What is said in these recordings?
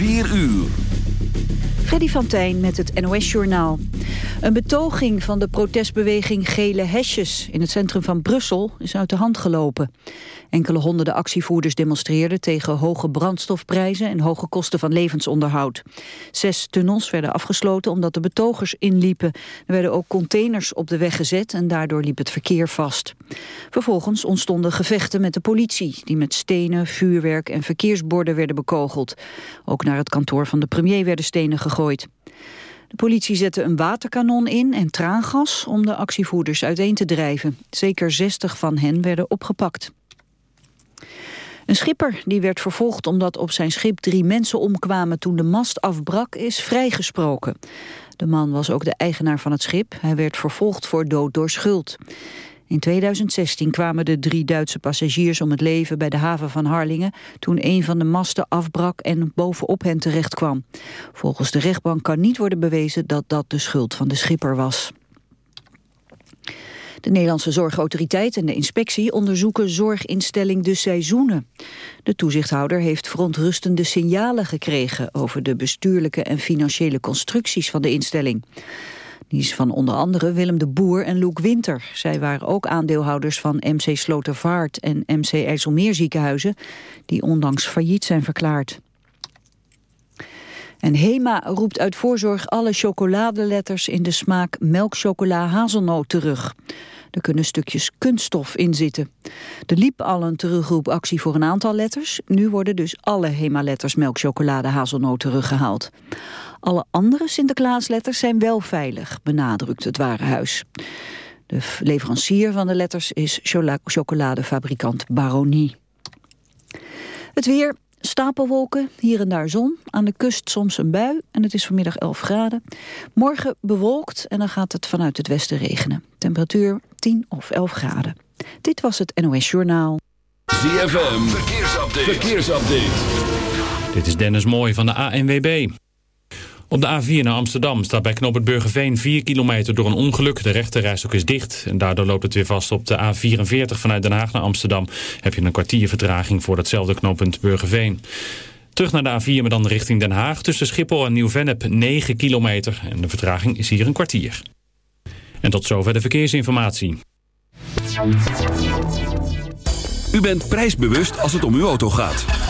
4 uur. Freddy van Tijn met het NOS-journaal. Een betoging van de protestbeweging Gele Hesjes in het centrum van Brussel is uit de hand gelopen. Enkele honderden actievoerders demonstreerden tegen hoge brandstofprijzen en hoge kosten van levensonderhoud. Zes tunnels werden afgesloten omdat de betogers inliepen. Er werden ook containers op de weg gezet en daardoor liep het verkeer vast. Vervolgens ontstonden gevechten met de politie, die met stenen, vuurwerk en verkeersborden werden bekogeld. Ook naar het kantoor van de premier werden stenen gegooid. De politie zette een waterkanon in en traangas om de actievoerders uiteen te drijven. Zeker 60 van hen werden opgepakt. Een schipper die werd vervolgd omdat op zijn schip drie mensen omkwamen toen de mast afbrak is vrijgesproken. De man was ook de eigenaar van het schip. Hij werd vervolgd voor dood door schuld. In 2016 kwamen de drie Duitse passagiers om het leven bij de haven van Harlingen toen een van de masten afbrak en bovenop hen terecht kwam. Volgens de rechtbank kan niet worden bewezen dat dat de schuld van de schipper was. De Nederlandse Zorgautoriteit en de inspectie onderzoeken zorginstelling De Seizoenen. De toezichthouder heeft verontrustende signalen gekregen over de bestuurlijke en financiële constructies van de instelling. Die is van onder andere Willem de Boer en Loek Winter. Zij waren ook aandeelhouders van MC Slotervaart en MC IJsselmeer ziekenhuizen... die onlangs failliet zijn verklaard. En HEMA roept uit voorzorg alle chocoladeletters in de smaak melkchocola hazelnoot terug. Er kunnen stukjes kunststof in zitten. Er liep al een terugroepactie voor een aantal letters. Nu worden dus alle HEMA-letters melkchocolade hazelnoot teruggehaald. Alle andere Sinterklaasletters zijn wel veilig, benadrukt het Warenhuis. De leverancier van de letters is chocoladefabrikant Baronie. Het weer, Stapelwolken, hier en daar zon. Aan de kust soms een bui en het is vanmiddag 11 graden. Morgen bewolkt en dan gaat het vanuit het westen regenen. Temperatuur 10 of 11 graden. Dit was het NOS Journaal. ZFM, verkeersupdate. verkeersupdate. Dit is Dennis Mooij van de ANWB. Op de A4 naar Amsterdam staat bij knooppunt Burgerveen 4 kilometer door een ongeluk. De rechterrijstok is dicht en daardoor loopt het weer vast op de A44 vanuit Den Haag naar Amsterdam. Heb je een kwartier vertraging voor datzelfde knooppunt Burgerveen. Terug naar de A4, maar dan richting Den Haag. Tussen Schiphol en Nieuw-Vennep 9 kilometer. En de vertraging is hier een kwartier. En tot zover de verkeersinformatie. U bent prijsbewust als het om uw auto gaat.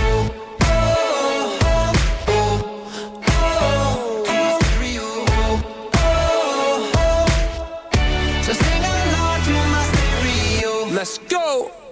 Let's go.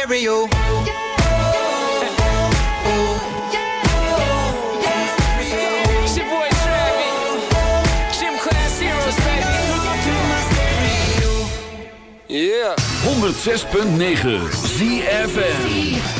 stereo. Yeah. 106.9 ZFN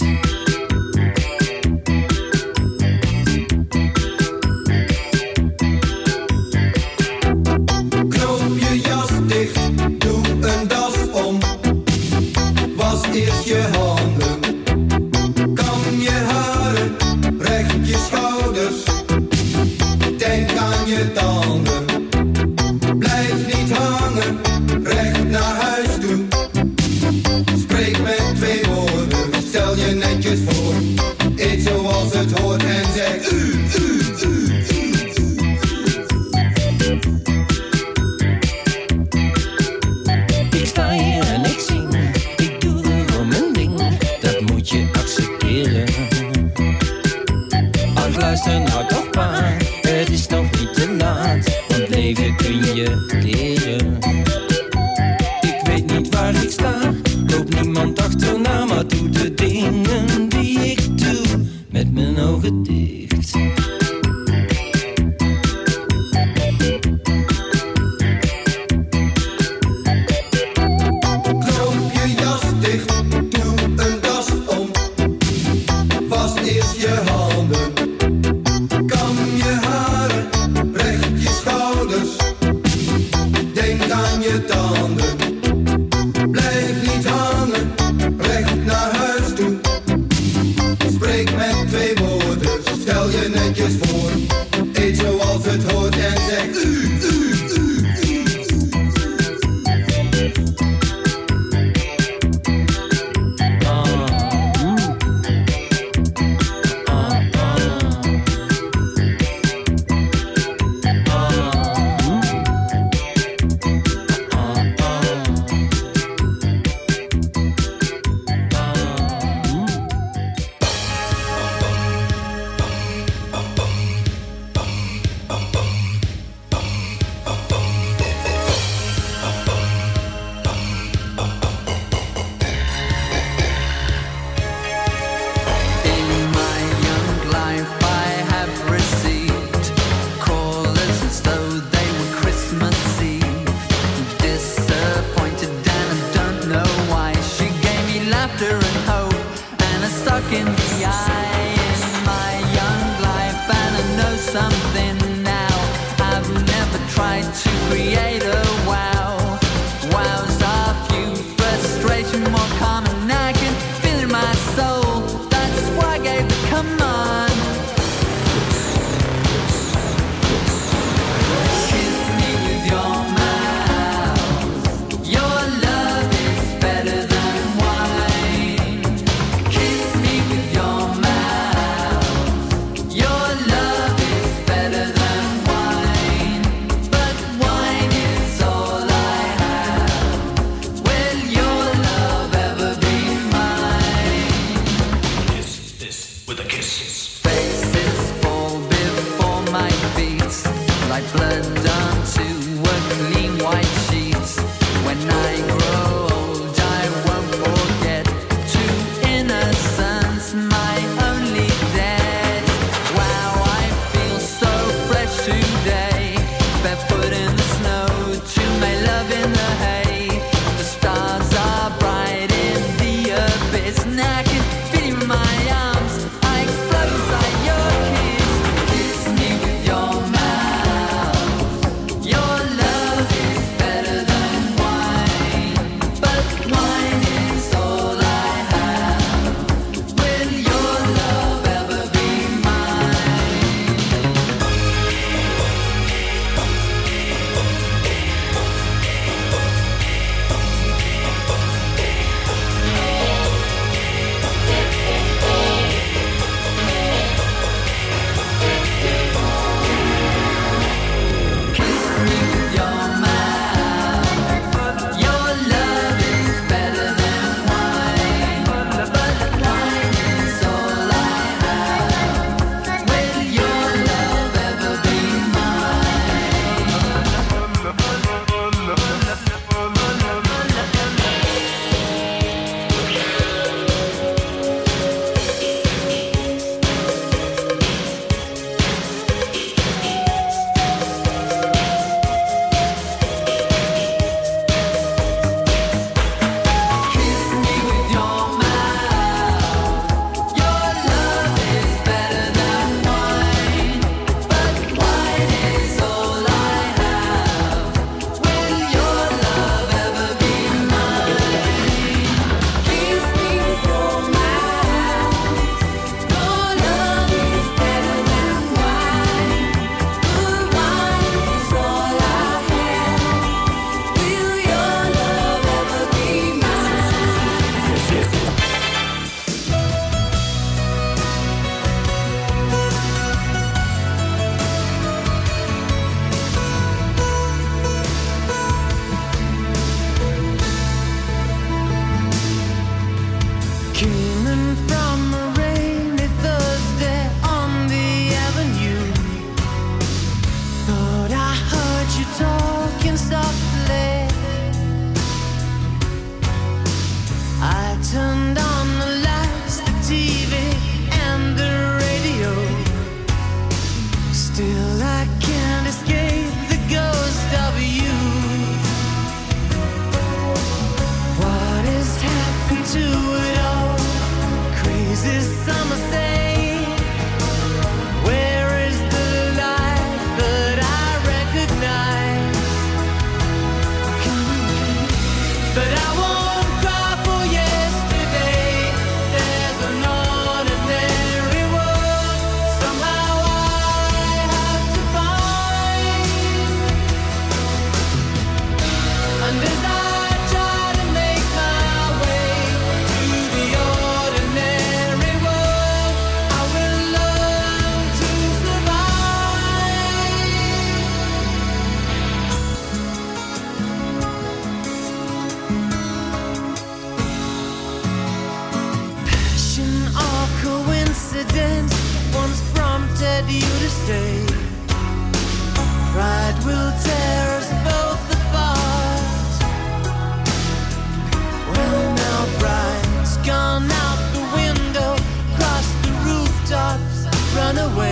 Run away.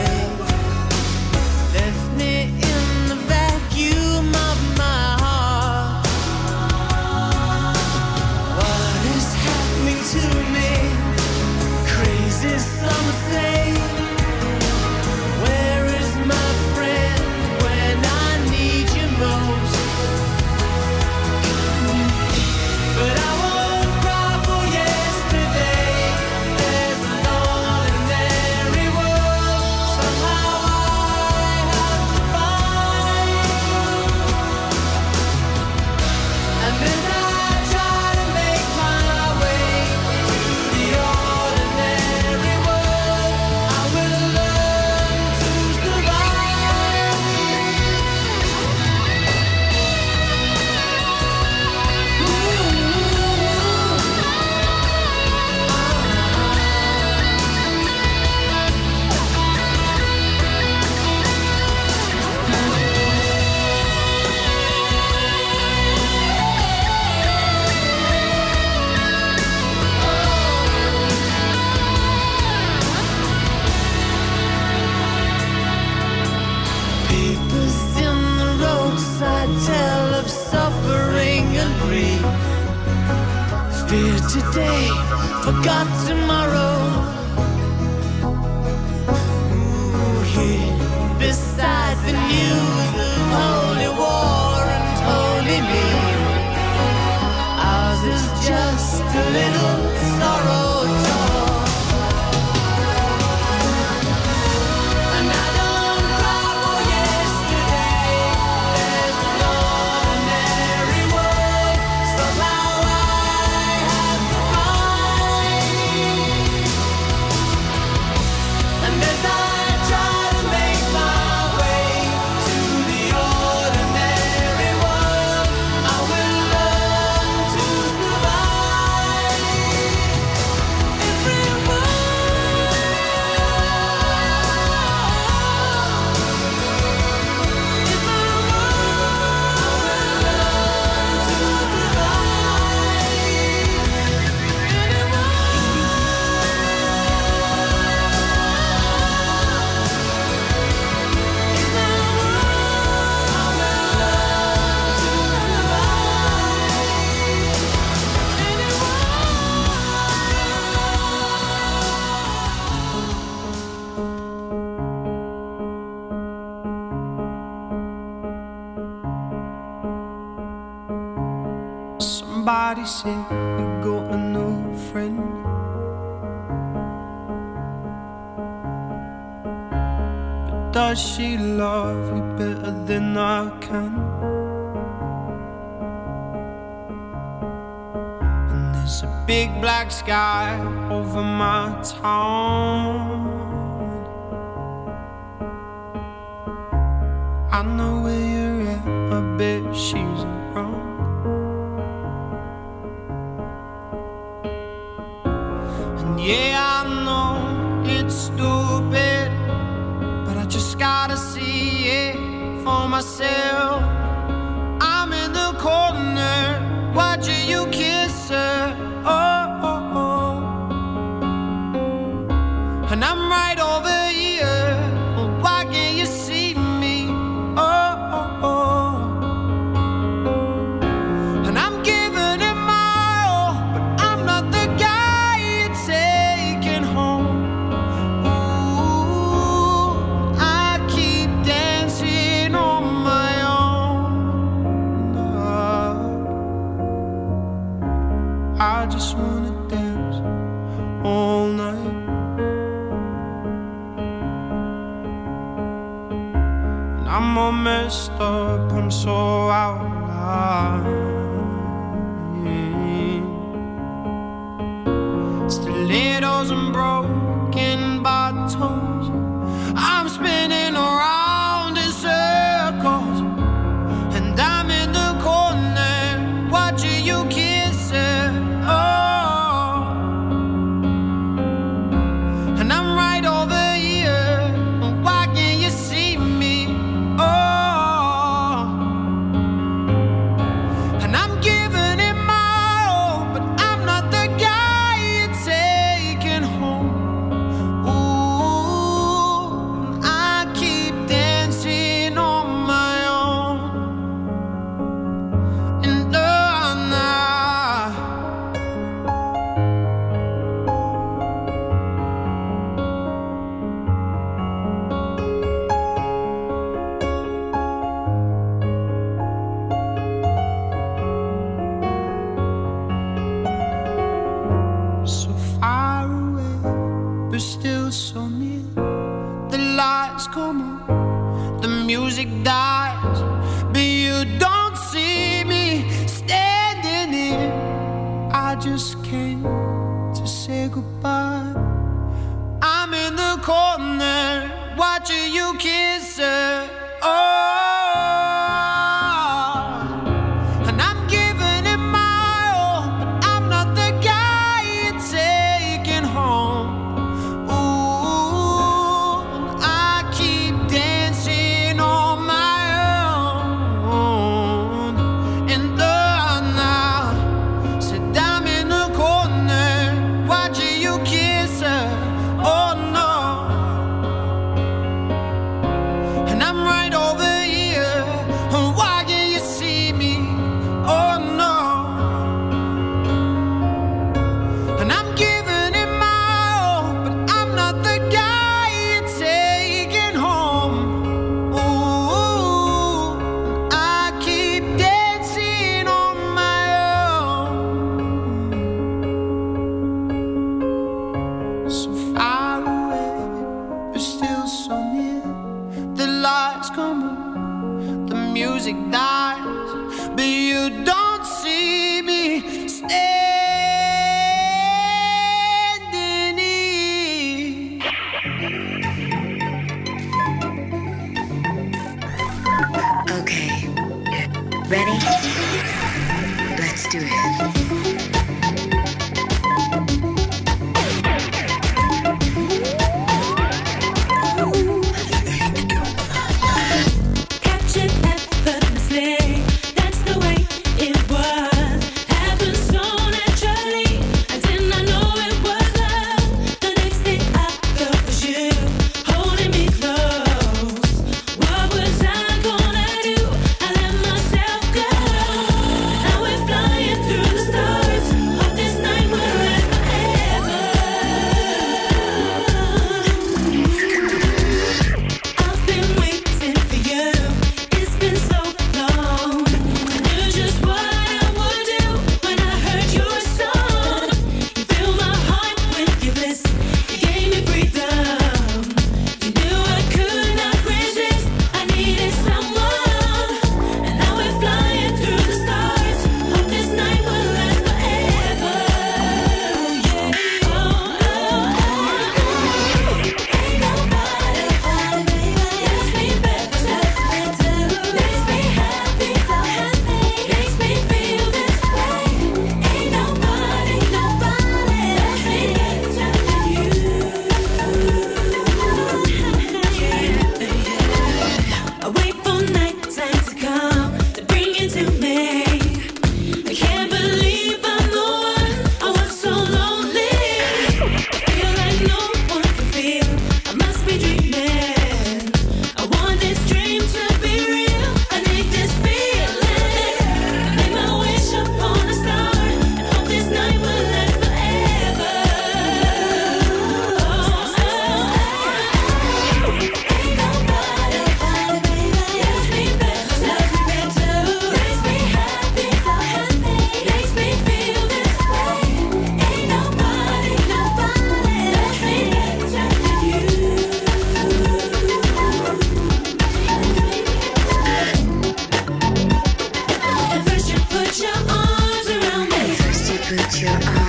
your eyes.